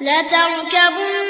La t'en qu'à bon